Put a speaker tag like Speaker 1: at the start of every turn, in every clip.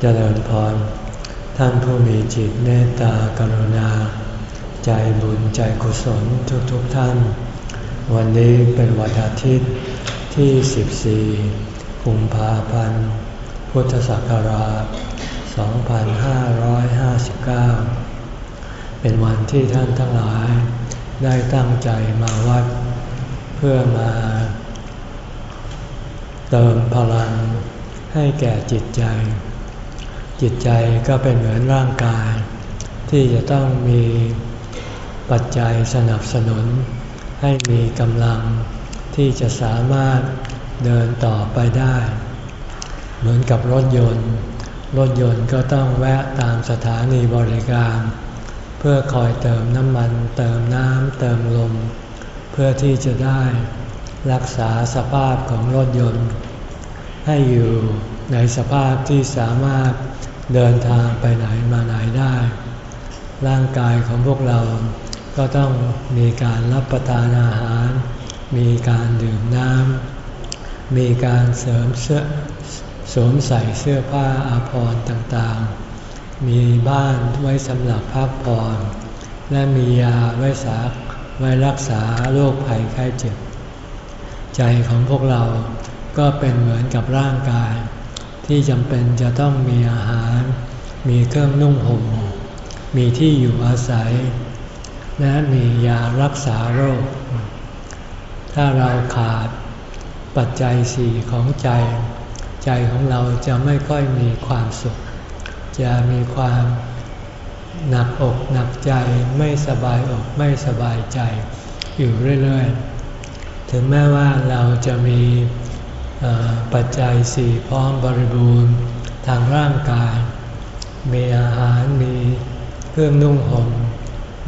Speaker 1: เจริญพร ท่านผู้มีจิตเมตตากรุณา ใจบุญใจกุศลทุกๆทท่าน วันนี้เป็นวันอาทิตย์ที่ 14 กุมภาพันธ์ พุทธศักราช 2559 เป็นวันที่ท่านทั้งหลาย ได้ตั้งใจมาวัด เพื่อมา เติมพลังให้แก่จิตใจ จิตใจก็เป็นเหมือนร่างกาย ที่จะต้องมีปัจจัยสนับสนุน ให้มีกำลังที่จะสามารถเดินต่อไปได้ เหมือนกับรถยนต์ รถยนต์ก็ต้องแวะตามสถานีบริการ เพื่อคอยเติมน้ำมัน เติมน้ำเติมลม เพื่อที่จะได้รักษาสภาพของรถยนต์ ให้อยู่ในสภาพที่สามารถ เดินทางไปไหนมาไหนได้ ร่างกายของพวกเราก็ต้องมีการรับประทานอาหาร มีการดื่มน้ำ มีการเสริมเสื้อสวมใส่เสื้อผ้าอาภรณ์ต่างๆ มีบ้านไว้สำหรับพักผ่อนและมียาไว้สักไว้รักษาโรคภัยไข้เจ็บ ใจของพวกเราก็เป็นเหมือนกับร่างกาย ที่จำเป็นจะต้องมีอาหาร มีเครื่องนุ่งห่ม มีที่อยู่อาศัย และมียารักษาโรค ถ้าเราขาดปัจจัยสี่ของใจ ใจของเราจะไม่ค่อยมีความสุข จะมีความหนักอกหนักใจไม่สบายอกไม่สบายใจอยู่เรื่อยๆ ถึงแม้ว่าเราจะมี ปัจจัยสี่พร้อมบริบูรณ์ทางร่างกาย มีอาหารมีเครื่องนุ่งห่ม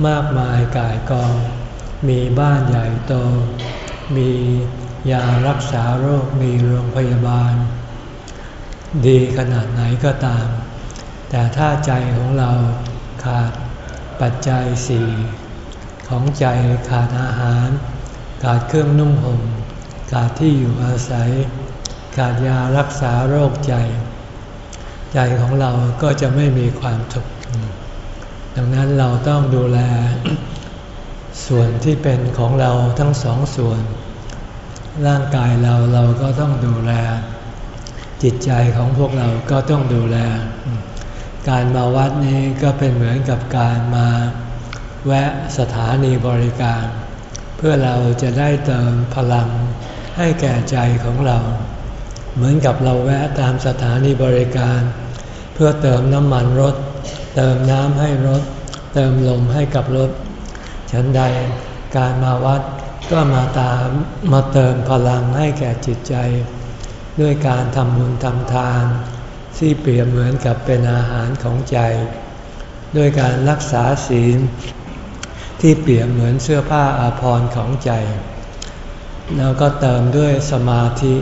Speaker 1: มากมายกายกอง มีบ้านใหญ่โต มียารักษาโรคมีโรงพยาบาล ดีขนาดไหนก็ตาม แต่ถ้าใจของเราขาดปัจจัยสี่ของใจขาดอาหาร ขาดเครื่องนุ่งห่มขาดที่อยู่อาศัย ขาดยารักษาโรคใจ ใจของเราก็จะไม่มีความทุกข์ดังนั้นเราต้องดูแล ส่วนที่เป็นของเราทั้งสองส่วน ร่างกายเราเราก็ต้องดูแล จิตใจของพวกเราก็ต้องดูแล การมาวัดนี้ก็เป็นเหมือนกับการมาแวะสถานีบริการ เพื่อเราจะได้เติมพลังให้แก่ใจของเรา เหมือนกับเราแวะตามสถานีบริการ เพื่อเติมน้ำมันรถ เติมน้ำให้รถ เติมลมให้กับรถ ฉันใดการมาวัดก็มาตามมาเติมพลังให้แก่จิตใจ ด้วยการทำบุญทำทานที่เปรียบเหมือนกับเป็นอาหารของใจ ด้วยการรักษาศีล ที่เปรียบเหมือนเสื้อผ้าอาภรณ์ของใจ แล้วก็เติมด้วยสมาธิ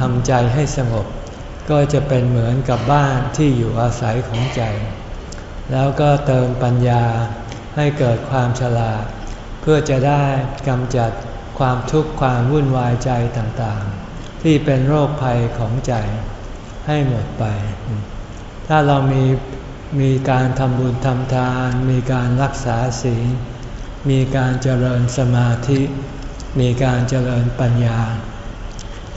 Speaker 1: ทำใจให้สงบ ก็จะเป็นเหมือนกับบ้านที่อยู่อาศัยของใจ แล้วก็เติมปัญญาให้เกิดความฉลาด เพื่อจะได้กำจัดความทุกข์ความวุ่นวายใจต่างๆ ที่เป็นโรคภัยของใจให้หมดไป ถ้าเรามีมีการทำบุญทำทาน มีการรักษาศีล มีการเจริญสมาธิ มีการเจริญปัญญา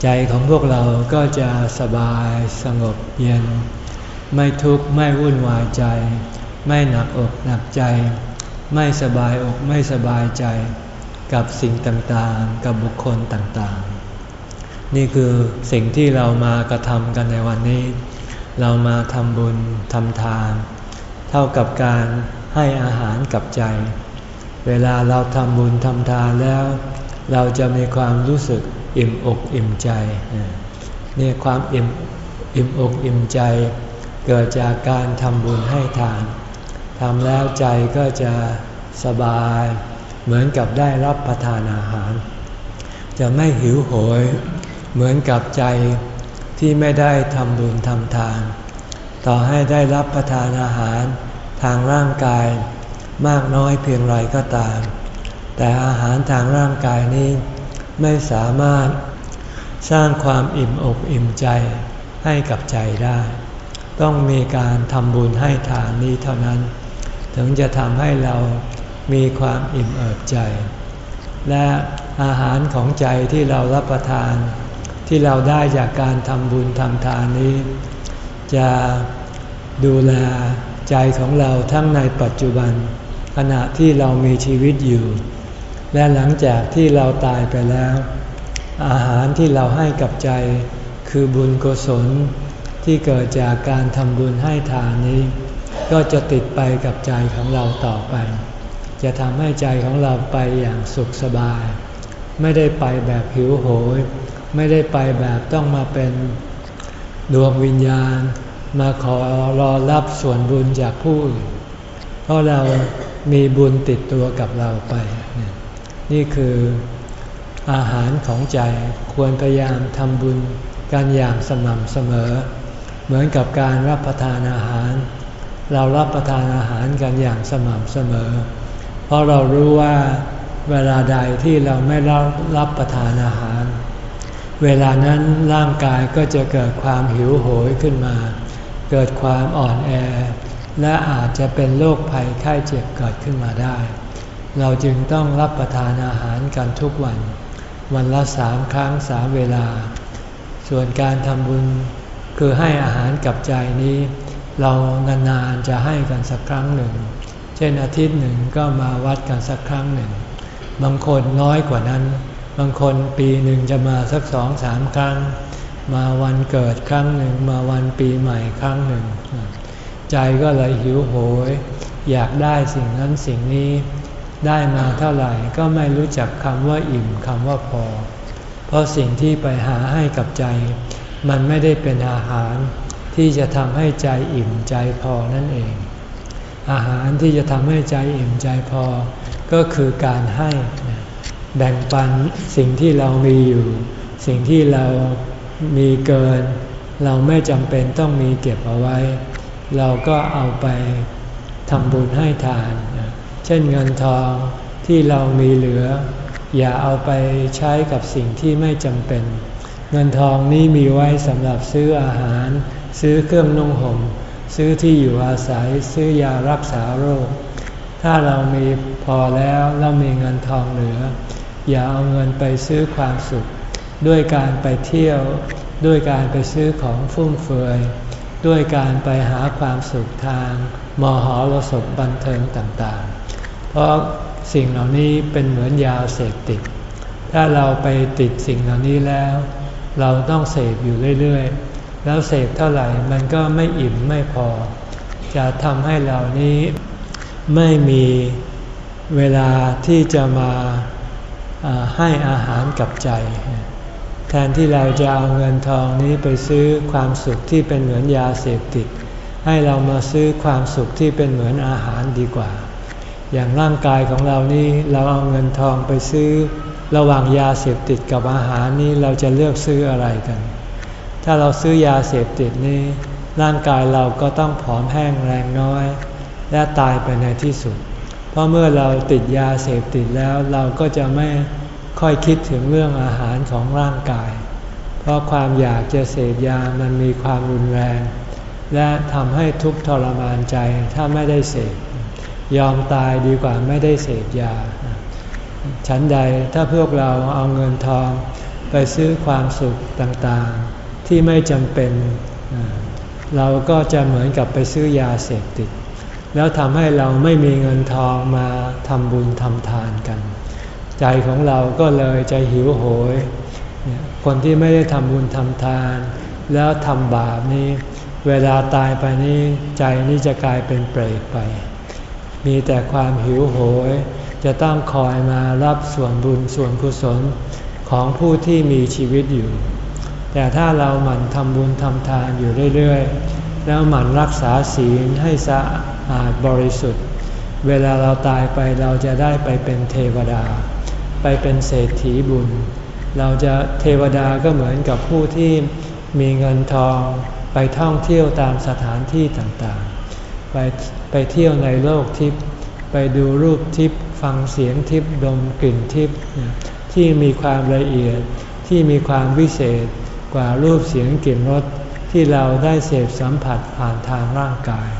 Speaker 1: ใจของพวกเราก็จะสบายสงบเย็น ไม่ทุกข์ไม่วุ่นวายใจ ไม่หนักอกหนักใจ ไม่สบายอกไม่สบายใจ กับสิ่งต่างๆ กับบุคคลต่างๆ นี่คือสิ่งที่เรามากระทำกันในวันนี้ เรามาทำบุญทำทาน เท่ากับการให้อาหารกับใจ เวลาเราทำบุญทำทานแล้ว เราจะมีความรู้สึกอิ่มอกอิ่มใจนี่ความอิ่มอิ่มอกอิ่มใจ เกิดจากการทำบุญให้ทานทำแล้วใจก็จะสบายเหมือนกับได้รับประทานอาหาร จะไม่หิวโหย เหมือนกับใจที่ไม่ได้ทำบุญทำทาน ต่อให้ได้รับประทานอาหารทางร่างกายมากน้อยเพียงไรก็ตาม แต่อาหารทางร่างกายนี้ ไม่สามารถสร้างความอิ่มอกอิ่มใจให้กับใจได้ ต้องมีการทำบุญให้ทานนี้เท่านั้น ถึงจะทำให้เรามีความอิ่มเอิบใจ และอาหารของใจที่เรารับประทาน ที่เราได้จากการทำบุญทำทานนี้ จะดูแลใจของเราทั้งในปัจจุบัน ขณะที่เรามีชีวิตอยู่ และหลังจากที่เราตายไปแล้ว อาหารที่เราให้กับใจ คือบุญกุศลที่เกิดจากการทำบุญให้ทานนี้ ก็จะติดไปกับใจของเราต่อไป จะทำให้ใจของเราไปอย่างสุขสบาย ไม่ได้ไปแบบหิวโหย ไม่ได้ไปแบบต้องมาเป็นดวงวิญญาณ มาขอรอรับส่วนบุญจากผู้อื่นเพราะเรามีบุญติดตัวกับเราไป นี่คืออาหารของใจควรพยายามทำบุญกันอย่างสม่ำเสมอ เหมือนกับการรับประทานอาหาร เรารับประทานอาหารกันอย่างสม่ำเสมอ เพราะเรารู้ว่าเวลาใดที่เราไม่รับรับประทานอาหาร เวลานั้นร่างกายก็จะเกิดความหิวโหยขึ้นมา เกิดความอ่อนแอ และอาจจะเป็นโรคภัยไข้เจ็บเกิดขึ้นมาได้ เราจึงต้องรับประทานอาหารกันทุกวัน วันละสามครั้งสามเวลา ส่วนการทำบุญคือให้อาหารกับใจนี้ เรานานๆจะให้กันสักครั้งหนึ่ง เช่นอาทิตย์หนึ่งก็มาวัดกันสักครั้งหนึ่ง บางคนน้อยกว่านั้น บางคนปีหนึ่งจะมาสักสองสามครั้ง มาวันเกิดครั้งหนึ่ง มาวันปีใหม่ครั้งหนึ่ง ใจก็เลยหิวโหย อยากได้สิ่งนั้นสิ่งนี้ ได้มาเท่าไหร่ก็ไม่รู้จักคำว่าอิ่มคำว่าพอ เพราะสิ่งที่ไปหาให้กับใจ มันไม่ได้เป็นอาหารที่จะทำให้ใจอิ่มใจพอนั่นเอง อาหารที่จะทำให้ใจอิ่มใจพอ ก็คือการให้แบ่งปันสิ่งที่เรามีอยู่ สิ่งที่เรามีเกิน เราไม่จำเป็นต้องมีเก็บเอาไว้ เราก็เอาไปทำบุญให้ทาน เช่นเงินทองที่เรามีเหลือ อย่าเอาไปใช้กับสิ่งที่ไม่จำเป็น เงินทองนี้มีไว้สำหรับซื้ออาหาร ซื้อเครื่องนุ่งห่มซื้อที่อยู่อาศัยซื้อยารักษาโรค ถ้าเรามีพอแล้วเรามีเงินทองเหลือ อย่าเอาเงินไปซื้อความสุข ด้วยการไปเที่ยว ด้วยการไปซื้อของฟุ่มเฟือยด้วยการไปหาความสุขทาง มหรสพบันเทิงต่างๆ เพราะสิ่งเหล่านี้เป็นเหมือนยาเสพติด ถ้าเราไปติดสิ่งเหล่านี้แล้ว เราต้องเสพอยู่เรื่อยๆ แล้วเสพเท่าไหร่มันก็ไม่อิ่มไม่พอ จะทำให้เรานี้ไม่มีเวลาที่จะมาให้อาหารกับใจ แทนที่เราจะเอาเงินทองนี้ไปซื้อความสุขที่เป็นเหมือนยาเสพติด ให้เรามาซื้อความสุขที่เป็นเหมือนอาหารดีกว่า อย่างร่างกายของเรานี้เราเอาเงินทองไปซื้อ ระหว่างยาเสพติดกับอาหารนี้เราจะเลือกซื้ออะไรกัน ถ้าเราซื้อยาเสพติดนี้ร่างกายเราก็ต้องผอมแห้งแรงน้อย และตายไปในที่สุด เพราะเมื่อเราติดยาเสพติดแล้วเราก็จะไม่ค่อยคิดถึงเรื่องอาหารของร่างกาย เพราะความอยากจะเสพยามันมีความรุนแรง และทำให้ทุกข์ทรมานใจถ้าไม่ได้เสพ ยอมตายดีกว่าไม่ได้เสพยา ฉันใดถ้าพวกเราเอาเงินทอง ไปซื้อความสุขต่างๆ ที่ไม่จำเป็น เราก็จะเหมือนกับไปซื้อยาเสพติด แล้วทำให้เราไม่มีเงินทองมาทำบุญทำทานกัน ใจของเราก็เลยจะหิวโหย คนที่ไม่ได้ทำบุญทำทาน แล้วทำบาปนี้ เวลาตายไปนี้ใจนี้จะกลายเป็นเปรตไป มีแต่ความหิวโหย จะต้องคอยมารับส่วนบุญส่วนกุศลของผู้ที่มีชีวิตอยู่ แต่ถ้าเราหมั่นทำบุญทำทานอยู่เรื่อยๆ แล้วหมั่นรักษาศีลให้สะอาดบริสุทธิ์ เวลาเราตายไปเราจะได้ไปเป็นเทวดา ไปเป็นเศรษฐีบุญ เราจะเทวดาก็เหมือนกับผู้ที่มีเงินทองไปท่องเที่ยวตามสถานที่ต่างๆ ไปไปเที่ยวในโลกทิพย์ไปดูรูปทิพย์ฟังเสียงทิพย์ดมกลิ่นทิพย์ที่มีความละเอียดที่มีความวิเศษกว่ารูปเสียงกลิ่นรสที่เราได้เสพสัมผัสผ่านทางร่างกาย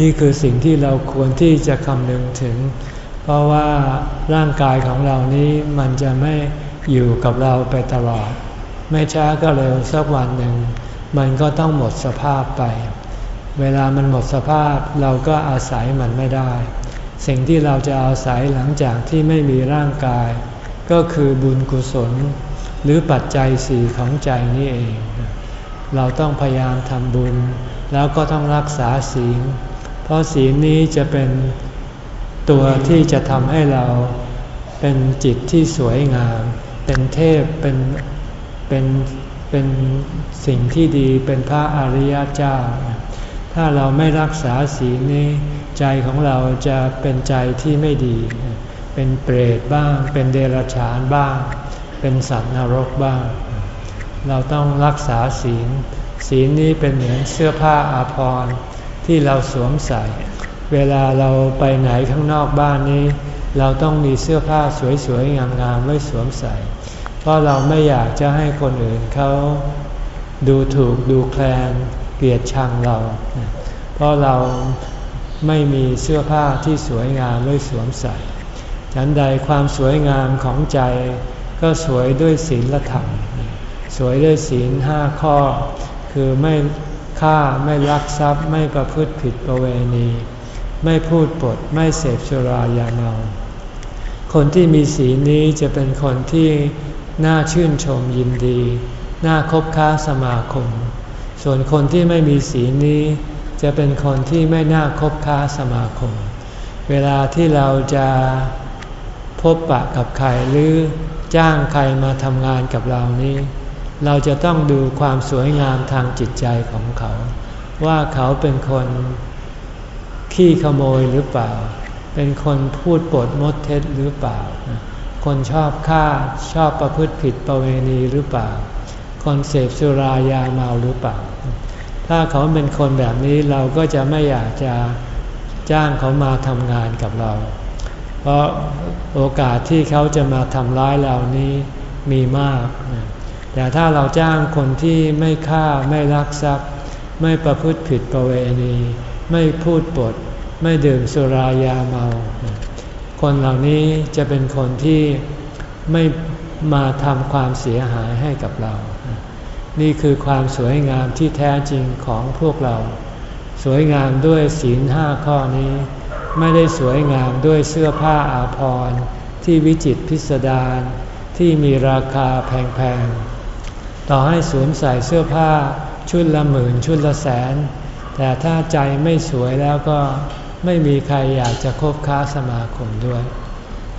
Speaker 1: นี่คือสิ่งที่เราควรที่จะคำนึงถึง เพราะว่าร่างกายของเรานี้มันจะไม่อยู่กับเราไปตลอด ไม่ช้าก็เร็วสักวันหนึ่ง มันก็ต้องหมดสภาพไป เวลามันหมดสภาพเราก็อาศัยมันไม่ได้ สิ่งที่เราจะอาศัยหลังจากที่ไม่มีร่างกาย ก็คือบุญกุศล หรือปัจจัยสี่ของใจนี่เอง เราต้องพยายามทำบุญ แล้วก็ต้องรักษาศีล เพราะศีลนี้จะเป็นตัวที่จะทำให้เราเป็นจิตที่สวยงาม เป็นเทพเป็นเป็นเป็นสิ่งที่ดีเป็นพระอริยเจ้า ถ้าเราไม่รักษาศีลนี้ ใจของเราจะเป็นใจที่ไม่ดี เป็นเปรตบ้าง เป็นเดรัจฉานบ้าง เป็นสัตว์นรกบ้าง เราต้องรักษาศีล ศีลนี้เป็นเหมือนเสื้อผ้าอาภรณ์ที่เราสวมใส่ เวลาเราไปไหนข้างนอกบ้านนี้ เราต้องมีเสื้อผ้าสวยๆงามๆไว้สวมใส่ เพราะเราไม่อยากจะให้คนอื่นเขาดูถูกดูแคลน กลียดชังเรา เพราะเราไม่มีเสื้อผ้าที่สวยงามไว้สวมใส่ฉันใดความสวยงามของใจ ก็สวยด้วยศีลธรรม สวยด้วยศีลห้าข้อ คือไม่ฆ่าไม่ลักทรัพย์ไม่ประพฤติผิดประเวณี ไม่พูดปดไม่เสพสุรายาเมา คนที่มีศีลนี้จะเป็นคนที่น่าชื่นชมยินดี น่าคบค้าสมาคม ส่วนคนที่ไม่มีศีลนี้ จะเป็นคนที่ไม่น่าคบค้าสมาคม เวลาที่เราจะพบปะกับใครหรือจ้างใครมาทำงานกับเรานี้ เราจะต้องดูความสวยงามทางจิตใจของเขา ว่าเขาเป็นคนขี้ขโมยหรือเปล่า เป็นคนพูดปดมดเท็จหรือเปล่า คนชอบฆ่าชอบประพฤติผิดประเวณีหรือเปล่า คนเสพสุรายาเมาหรือเปล่า ถ้าเขาเป็นคนแบบนี้เราก็จะไม่อยากจะจ้างเขามาทำงานกับเรา เพราะโอกาสที่เขาจะมาทำร้ายเรานี้มีมาก แต่ถ้าเราจ้างคนที่ไม่ฆ่าไม่ลักทรัพย์ ไม่ประพฤติผิดประเวณี ไม่พูดปด ไม่ดื่มสุรายาเมา คนเหล่านี้จะเป็นคนที่ไม่มาทำความเสียหายให้กับเรา นี่คือความสวยงามที่แท้จริงของพวกเรา สวยงามด้วยศีลห้าข้อนี้ ไม่ได้สวยงามด้วยเสื้อผ้าอาภรณ์ที่วิจิตพิสดารที่มีราคาแพงๆ ต่อให้สวมใส่เสื้อผ้าชุดละหมื่นชุดละแสน แต่ถ้าใจไม่สวยแล้วก็ไม่มีใครอยากจะคบค้าสมาคมด้วย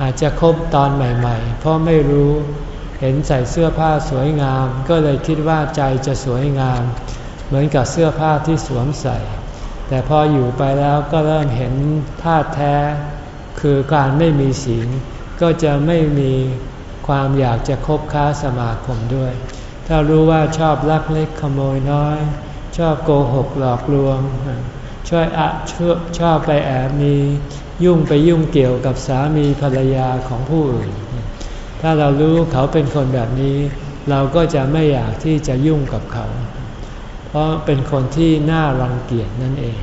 Speaker 1: อาจจะคบตอนใหม่ ๆ เพราะไม่รู้ เห็นใส่เสื้อผ้าสวยงาม ก็เลยคิดว่าใจจะสวยงาม เหมือนกับเสื้อผ้าที่สวมใส่ แต่พออยู่ไปแล้วก็เริ่มเห็นท่าแท้ คือการไม่มีศีลก็จะไม่มีความอยากจะคบค้าสมาคมด้วย ถ้ารู้ว่าชอบลักเล็กขโมยน้อย ชอบโกหกหลอกลวงช่วยอะชอบชอบไปแอบมี ยุ่งไปยุ่งเกี่ยวกับสามีภรรยาของผู้อื่น ถ้าเรารู้เขาเป็นคนแบบนี้ เราก็จะไม่อยากที่จะยุ่งกับเขา เพราะเป็นคนที่น่ารังเกียจนั่นเอง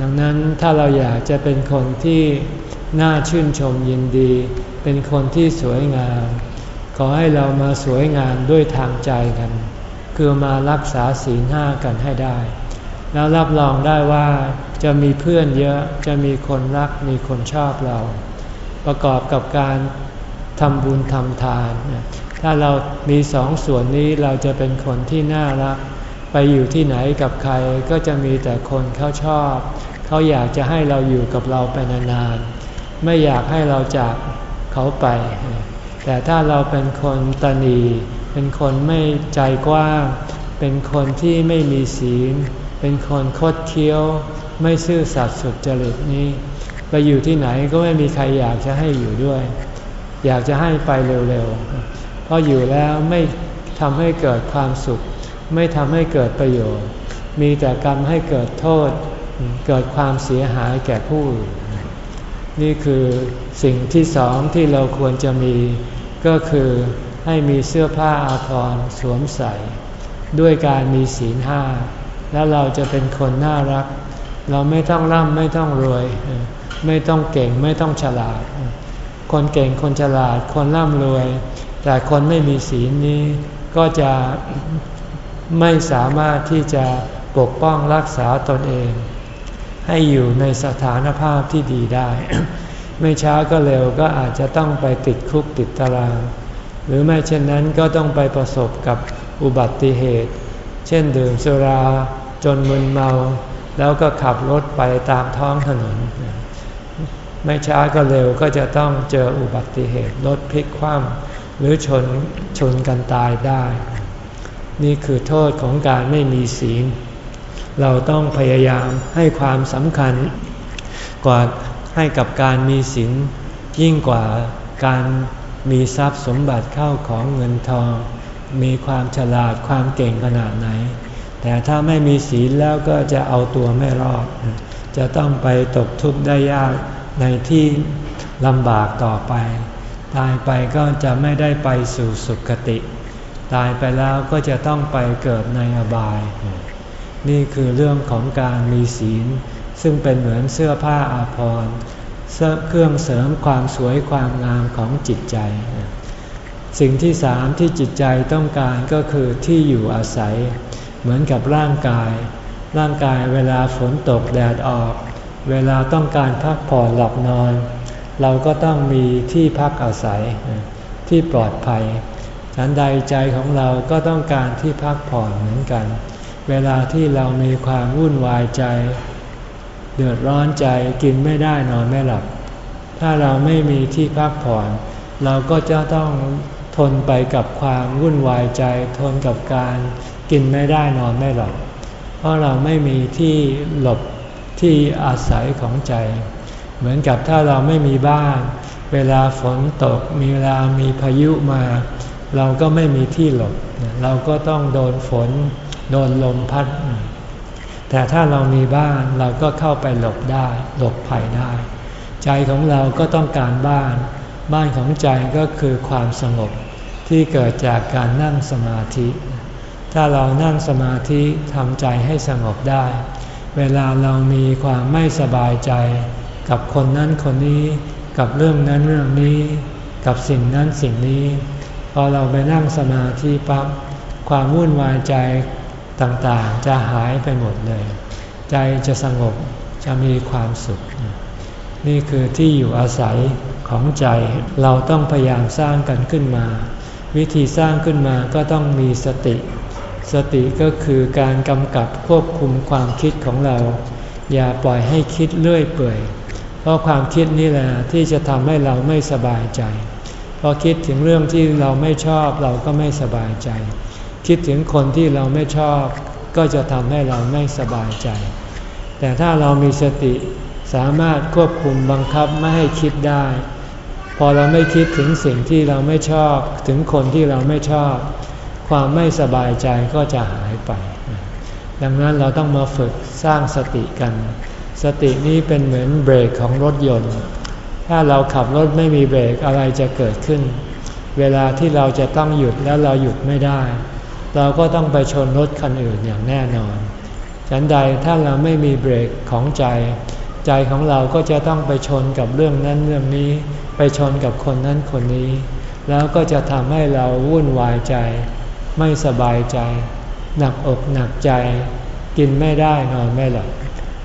Speaker 1: ดังนั้นถ้าเราอยากจะเป็นคนที่น่าชื่นชมยินดี เป็นคนที่สวยงาม ขอให้เรามาสวยงามด้วยทางใจกัน คือมารักษาศีลห้ากันให้ได้ แล้วรับรองได้ว่าจะมีเพื่อนเยอะ จะมีคนรัก มีคนชอบเรา ประกอบกับการ ทำบุญทำทาน ถ้าเรามีสองส่วนนี้เราจะเป็นคนที่น่ารัก ไปอยู่ที่ไหนกับใครก็จะมีแต่คนเขาชอบ เขาอยากจะให้เราอยู่กับเราไปนานๆ ไม่อยากให้เราจากเขาไป แต่ถ้าเราเป็นคนตนี เป็นคนไม่ใจกว้าง เป็นคนที่ไม่มีศีล เป็นคนคดเคี้ยว ไม่ซื่อสัตย์สุจริตนี้ ไปอยู่ที่ไหนก็ไม่มีใครอยากจะให้อยู่ด้วย อยากจะให้ไปเร็วๆ เพราะอยู่แล้วไม่ทำให้เกิดความสุข ไม่ทำให้เกิดประโยชน์ มีแต่กรรมให้เกิดโทษ เกิดความเสียหายแก่ผู้อื่นนี่คือสิ่งที่สองที่เราควรจะมี ก็คือให้มีเสื้อผ้าอาภรณ์สวมใส่ ด้วยการมีศีลห้า แล้วเราจะเป็นคนน่ารัก เราไม่ต้องร่ำไม่ต้องรวย ไม่ต้องเก่งไม่ต้องฉลาด คนเก่งคนฉลาดคนร่ำรวย แต่คนไม่มีศีลนี้ก็จะไม่สามารถที่จะปกป้องรักษาตนเอง ให้อยู่ในสถานภาพที่ดีได้ ไม่ช้าก็เร็วก็อาจจะต้องไปติดคุกติดตาราง หรือไม่เช่นนั้นก็ต้องไปประสบกับอุบัติเหตุ เช่นดื่มสุราจนมึนเมา แล้วก็ขับรถไปตามท้องถนน ไม่ช้าก็เร็วก็จะต้องเจออุบัติเหตุรถพลิกคว่ำหรือชนชนกันตายได้ นี่คือโทษของการไม่มีศีล เราต้องพยายามให้ความสำคัญ กว่าให้กับการมีศีลยิ่งกว่าการมีทรัพย์สมบัติเข้าของเงินทอง มีความฉลาดความเก่งขนาดไหน แต่ถ้าไม่มีศีลแล้วก็จะเอาตัวไม่รอด จะต้องไปตกทุกข์ได้ยาก ในที่ลำบากต่อไป ตายไปก็จะไม่ได้ไปสู่สุคติ ตายไปแล้วก็จะต้องไปเกิดในอบาย นี่คือเรื่องของการมีศีล ซึ่งเป็นเหมือนเสื้อผ้าอาภรณ์เครื่องเสริมความสวยความงามของจิตใจ สิ่งที่สามที่จิตใจต้องการก็คือที่อยู่อาศัย เหมือนกับร่างกาย ร่างกายเวลาฝนตกแดดออก เวลาต้องการพักผ่อนหลับนอน เราก็ต้องมีที่พักอาศัยที่ปลอดภัยฉันใดใจของเราก็ต้องการที่พักผ่อนเหมือนกัน เวลาที่เรามีความวุ่นวายใจ เดือดร้อนใจกินไม่ได้นอนไม่หลับ ถ้าเราไม่มีที่พักผ่อน เราก็จะต้องทนไปกับความวุ่นวายใจ ทนกับการกินไม่ได้นอนไม่หลับ เพราะเราไม่มีที่หลบ ที่อาศัยของใจ เหมือนกับถ้าเราไม่มีบ้าน เวลาฝนตกมีเวลามีพายุมา เราก็ไม่มีที่หลบ เราก็ต้องโดนฝน โดนลมพัด แต่ถ้าเรามีบ้านเราก็เข้าไปหลบได้ หลบภัยได้ ใจของเราก็ต้องการบ้าน บ้านของใจก็คือความสงบที่เกิดจากการนั่งสมาธิ ถ้าเรานั่งสมาธิทำใจให้สงบได้ เวลาเรามีความไม่สบายใจ กับคนนั้นคนนี้ กับเรื่องนั้นเรื่องนี้ กับสิ่งนั้นสิ่งนี้ พอเราไปนั่งสมาธิปั๊บความวุ่นวายใจต่างๆ จะหายไปหมดเลย ใจจะสงบจะมีความสุข นี่คือที่อยู่อาศัยของใจเราต้องพยายามสร้างกันขึ้นมา วิธีสร้างขึ้นมาก็ต้องมีสติ สติก็คือการกำกับควบคุมความคิดของเรา อย่าปล่อยให้คิดเลื่อยเปื่อย เพราะความคิดนี่แหละที่จะทำให้เราไม่สบายใจ พอคิดถึงเรื่องที่เราไม่ชอบเราก็ไม่สบายใจ คิดถึงคนที่เราไม่ชอบก็จะทำให้เราไม่สบายใจ แต่ถ้าเรามีสติสามารถควบคุมบังคับไม่ให้คิดได้ พอเราไม่คิดถึงสิ่งที่เราไม่ชอบ ถึงคนที่เราไม่ชอบ ความไม่สบายใจก็จะหายไป ดังนั้นเราต้องมาฝึกสร้างสติกัน สตินี้เป็นเหมือนเบรกของรถยนต์ ถ้าเราขับรถไม่มีเบรกอะไรจะเกิดขึ้น เวลาที่เราจะต้องหยุดแล้วเราหยุดไม่ได้ เราก็ต้องไปชนรถคันอื่นอย่างแน่นอน ฉันใดถ้าเราไม่มีเบรกของใจ ใจของเราก็จะต้องไปชนกับเรื่องนั้นเรื่องนี้ ไปชนกับคนนั้นคนนี้ แล้วก็จะทำให้เราวุ่นวายใจ ไม่สบายใจ หนักอกหนักใจ กินไม่ได้นอนไม่หลับ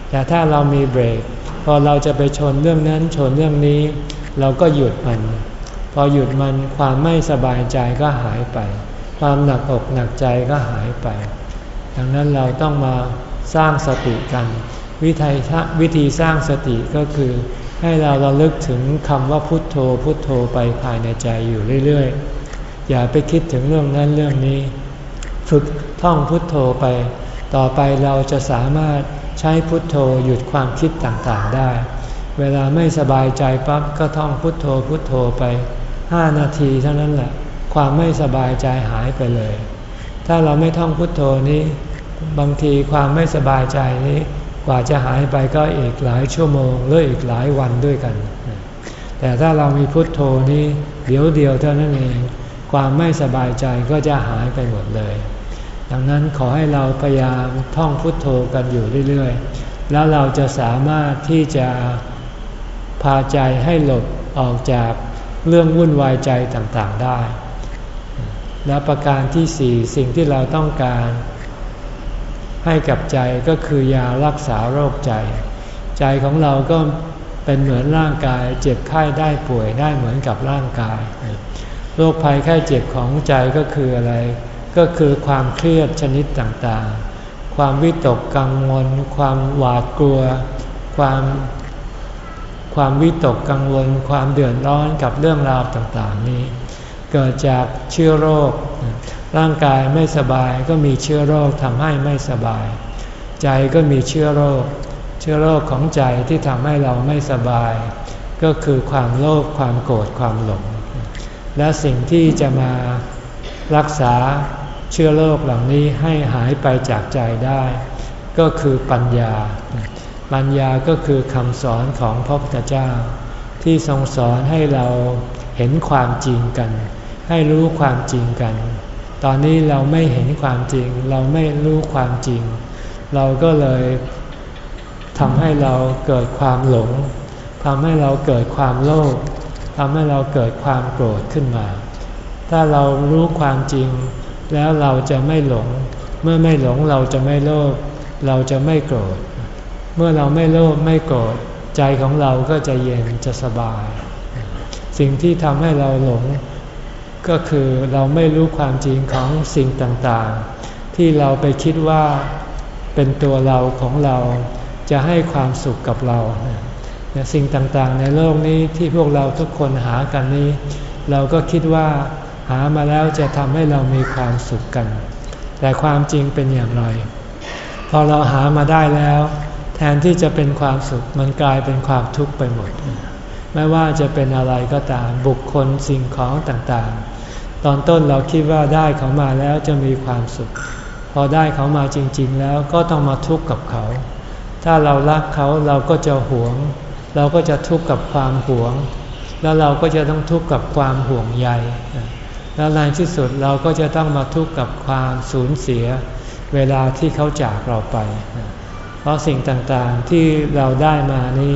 Speaker 1: แต่ถ้าเรามีเบรก พอเราจะไปชนเรื่องนั้นชนเรื่องนี้ เราก็หยุดมัน พอหยุดมันความไม่สบายใจก็หายไป ความหนักอกหนักใจก็หายไป ดังนั้นเราต้องมาสร้างสติกัน วิธีวิธีสร้างสติก็คือ ให้เราเราลึกถึงคำว่าพุทโธพุทโธไปภายในใจอยู่เรื่อยๆ อย่าไปคิดถึงเรื่องนั้นเรื่องนี้ ฝึกท่องพุทโธไป ต่อไปเราจะสามารถใช้พุทโธหยุดความคิดต่างๆได้ เวลาไม่สบายใจปั๊บก็ท่องพุทโธพุทโธไปห้านาทีเท่านั้นแหละ ความไม่สบายใจหายไปเลย ถ้าเราไม่ท่องพุทโธนี้ บางทีความไม่สบายใจนี้กว่าจะหายไปก็อีกหลายชั่วโมงหรืออีกหลายวันด้วยกัน แต่ถ้าเรามีพุทโธนี้เดี๋ยวเดียวเท่านั้นเอง ความไม่สบายใจก็จะหายไปหมดเลย ดังนั้นขอให้เราพยายามท่องพุทโธกันอยู่เรื่อยๆ แล้วเราจะสามารถที่จะพาใจให้หลบออกจากเรื่องวุ่นวายใจต่างๆได้ และประการที่สี่สิ่งที่เราต้องการ ให้กับใจก็คือยารักษาโรคใจ ใจของเราก็เป็นเหมือนร่างกาย เจ็บไข้ได้ป่วยได้เหมือนกับร่างกาย โรคภัยไข้เจ็บของใจก็คืออะไร ก็คือความเครียดชนิดต่างๆ ความวิตกกังวล ความหวาดกลัว ความความวิตกกังวล ความเดือดร้อนกับเรื่องราวต่างๆ นี้ เกิดจากเชื้อโรค ร่างกายไม่สบายก็มีเชื้อโรคทำให้ไม่สบาย ใจก็มีเชื้อโรค เชื้อโรคของใจที่ทำให้เราไม่สบาย ก็คือความโลภความโกรธความหลง และสิ่งที่จะมารักษาเชื้อโรคเหล่านี้ให้หายไปจากใจได้ ก็คือปัญญา ปัญญาก็คือคำสอนของพระพุทธเจ้า ที่ทรงสอนให้เราเห็นความจริงกัน ให้รู้ความจริงกัน ตอนนี้เราไม่เห็นความจริง เราไม่รู้ความจริง เราก็เลยทำให้เราเกิดความหลงทำให้เราเกิดความโลภ ทำให้เราเกิดความโกรธขึ้นมา ถ้าเรารู้ความจริง แล้วเราจะไม่หลง เมื่อไม่หลงเราจะไม่โลภเราจะไม่โกรธ เมื่อเราไม่โลภไม่โกรธใจของเราก็จะเย็นจะสบาย สิ่งที่ทำให้เราหลง ก็คือเราไม่รู้ความจริงของสิ่งต่างๆ ที่เราไปคิดว่าเป็นตัวเราของเราจะให้ความสุขกับเรา สิ่งต่างๆ ในโลกนี้ที่พวกเราทุกคนหากันนี้ เราก็คิดว่าหามาแล้วจะทำให้เรามีความสุขกัน แต่ความจริงเป็นอย่างไร พอเราหามาได้แล้ว แทนที่จะเป็นความสุขมันกลายเป็นความทุกข์ไปหมด ไม่ว่าจะเป็นอะไรก็ตามบุคคลสิ่งของต่างๆ ตอนต้นเราคิดว่าได้เขามาแล้วจะมีความสุข พอได้เขามาจริง ๆ แล้วก็ต้องมาทุกข์กับเขา ถ้าเรารักเขาเราก็จะหวง เราก็จะทุกข์กับความหวง แล้วเราก็จะต้องทุกข์กับความห่วงใย แล้วในที่สุดเราก็จะต้องมาทุกข์กับความสูญเสีย เวลาที่เขาจากเราไป เพราะสิ่งต่างๆที่เราได้มานี้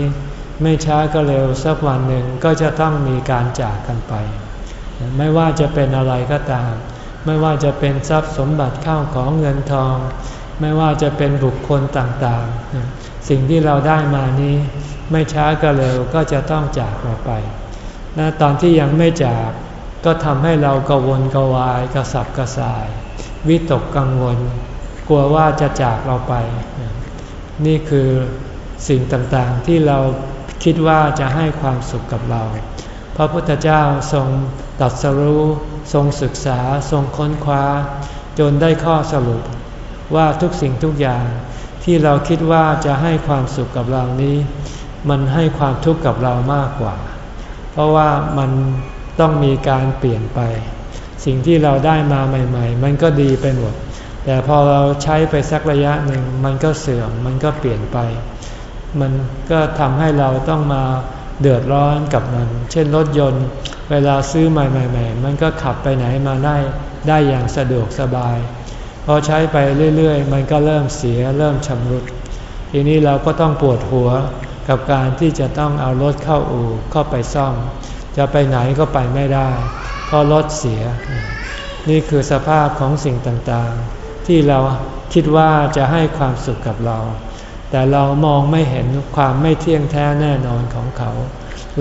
Speaker 1: ไม่ช้าก็เร็วสักวันหนึ่งก็จะต้องมีการจากกันไป ไม่ว่าจะเป็นอะไรก็ตาม ไม่ว่าจะเป็นทรัพย์สมบัติข้าวของเงินทอง ไม่ว่าจะเป็นบุคคลต่างๆ สิ่งที่เราได้มานี้ ไม่ช้าก็เร็วก็จะต้องจากเราไปนะตอนที่ยังไม่จากก็ทำให้เรากวนกวายกระสับกระส่าย วิตกกังวล กลัวว่าจะจากเราไป นี่คือสิ่งต่างๆที่เราคิดว่าจะให้ความสุขกับเรา พระพุทธเจ้าทรงตัดสรู้ ทรงศึกษา ทรงค้นคว้า จนได้ข้อสรุป ว่าทุกสิ่งทุกอย่างที่เราคิดว่าจะให้ความสุขกับเรานี้ มันให้ความทุกข์กับเรามากกว่า เพราะว่ามันต้องมีการเปลี่ยนไป สิ่งที่เราได้มาใหม่ ๆ มันก็ดีไปหมด แต่พอเราใช้ไปสักระยะหนึ่งมันก็เสื่อมมันก็เปลี่ยนไป มันก็ทำให้เราต้องมาเดือดร้อนกับมัน เช่นรถยนต์ เวลาซื้อใหม่ๆมันก็ขับไปไหนมาได้ได้อย่างสะดวกสบาย พอใช้ไปเรื่อยๆ มันก็เริ่มเสียเริ่มชำรุด ทีนี้เราก็ต้องปวดหัว กับการที่จะต้องเอารถเข้าอู่เข้าไปซ่อม จะไปไหนก็ไปไม่ได้ เพราะรถเสีย นี่คือสภาพของสิ่งต่างๆ ที่เราคิดว่าจะให้ความสุขกับเรา แต่เรามองไม่เห็นความไม่เที่ยงแท้แน่นอนของเขา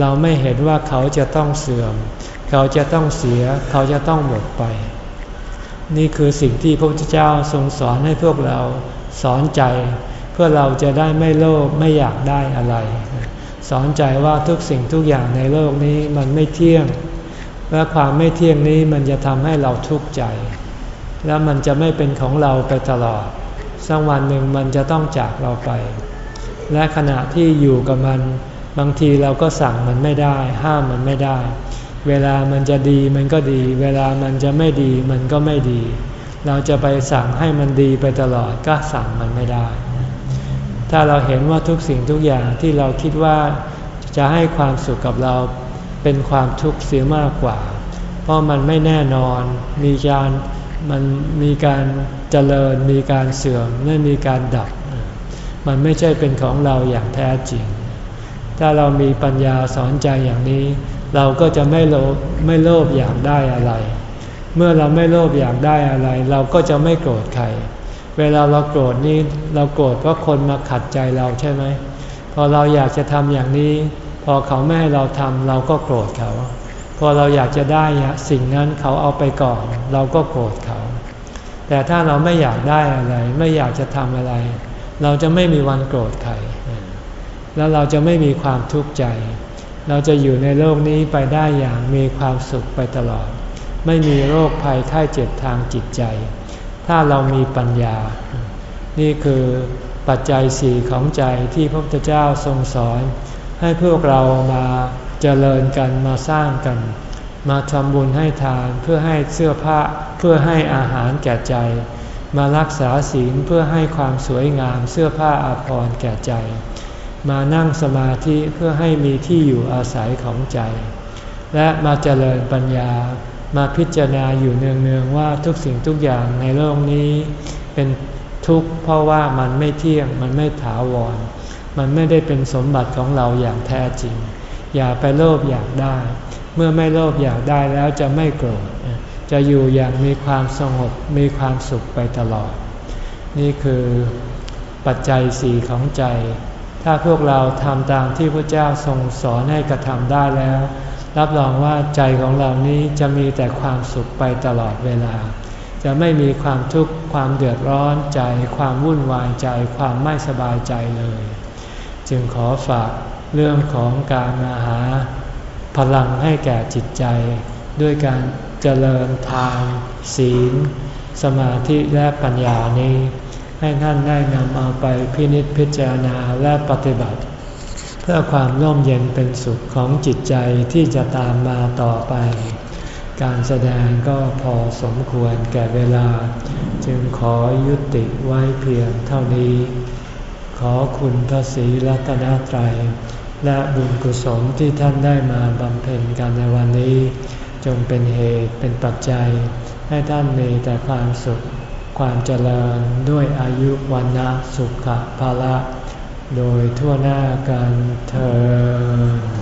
Speaker 1: เราไม่เห็นว่าเขาจะต้องเสื่อม เขาจะต้องเสีย เขาจะต้องหมดไป นี่คือสิ่งที่พระพุทธเจ้าทรงสอนให้พวกเราสอนใจ พื่อเราจะได้ไม่โลภไม่อยากได้อะไร สอนใจว่าทุกสิ่งทุกอย่างในโลกนี้มันไม่เที่ยง และความไม่เที่ยงนี้มันจะทำให้เราทุกข์ใจ แล้วมันจะไม่เป็นของเราไปตลอดสักวันหนึ่งมันจะต้องจากเราไป และขณะที่อยู่กับมัน บางทีเราก็สั่งมันไม่ได้ ห้ามมันไม่ได้ เวลามันจะดีมันก็ดี เวลามันจะไม่ดีมันก็ไม่ดี เราจะไปสั่งให้มันดีไปตลอดก็สั่งมันไม่ได้ ถ้าเราเห็นว่าทุกสิ่งทุกอย่างที่เราคิดว่าจะให้ความสุขกับเราเป็นความทุกข์เสียมากกว่า เพราะมันไม่แน่นอน มีการมันมีการเจริญ มีการเสื่อมไม่มีการดับ มันไม่ใช่เป็นของเราอย่างแท้จริง ถ้าเรามีปัญญาสอนใจอย่างนี้ เราก็จะไม่โลภไม่โลภอยากได้อะไร เมื่อเราไม่โลภอยากได้อะไร เราก็จะไม่โกรธใคร เวลาเราโกรธนี่เราโกรธเพราะคนมาขัดใจเราใช่ไหมพอเราอยากจะทำอย่างนี้ พอเขาไม่ให้เราทำเราก็โกรธเขา พอเราอยากจะได้สิ่งนั้นเขาเอาไปก่อน เราก็โกรธเขา แต่ถ้าเราไม่อยากได้อะไร ไม่อยากจะทำอะไร เราจะไม่มีวันโกรธใครแล้วเราจะไม่มีความทุกข์ใจ เราจะอยู่ในโลกนี้ไปได้อย่างมีความสุขไปตลอด ไม่มีโรคภัยไข้เจ็บทางจิตใจ ถ้าเรามีปัญญา นี่คือปัจจัยสี่ของใจที่พระพุทธเจ้าทรงสอน ให้พวกเรามาเจริญกันมาสร้างกัน มาทำบุญให้ทานเพื่อให้เสื้อผ้าเพื่อให้อาหารแก่ใจ มารักษาศีลเพื่อให้ความสวยงามเสื้อผ้าอาภรณ์แก่ใจ มานั่งสมาธิเพื่อให้มีที่อยู่อาศัยของใจ และมาเจริญปัญญา มาพิจารณาอยู่เนืองๆว่าทุกสิ่งทุกอย่างในโลกนี้เป็นทุกข์เพราะว่ามันไม่เที่ยงมันไม่ถาวร มันไม่ได้เป็นสมบัติของเราอย่างแท้จริง อย่าไปโลภอยากได้ เมื่อไม่โลภอยากได้แล้วจะไม่โกรธจะอยู่อย่างมีความสงบมีความสุขไปตลอด นี่คือปัจจัยสี่ของใจ ถ้าพวกเราทำตามที่พระเจ้าทรงสอนให้กระทำได้แล้ว รับรองว่าใจของเรานี้จะมีแต่ความสุขไปตลอดเวลา จะไม่มีความทุกข์ความเดือดร้อนใจ ความวุ่นวายใจ ความไม่สบายใจเลย จึงขอฝากเรื่องของการมาหาพลังให้แก่จิตใจ ด้วยการเจริญทานศีล สมาธิและปัญญานี้ ให้ท่านได้นำเอาไปพินิจพิจารณาและปฏิบัติ พื่อความร่มเย็นเป็นสุขของจิตใจที่จะตามมาต่อไป การแสดงก็พอสมควรแก่เวลา จึงขอยุติไว้เพียงเท่านี้ ขอคุณพระศรีรัตนตรัย และบุญกุศลที่ท่านได้มาบำเพ็ญกันในวันนี้ จงเป็นเหตุเป็นปัจจัย ให้ท่านมีแต่ความสุข ความเจริญด้วยอายุวันนะสุขภาละ โดยทั่วหน้ากันเธอ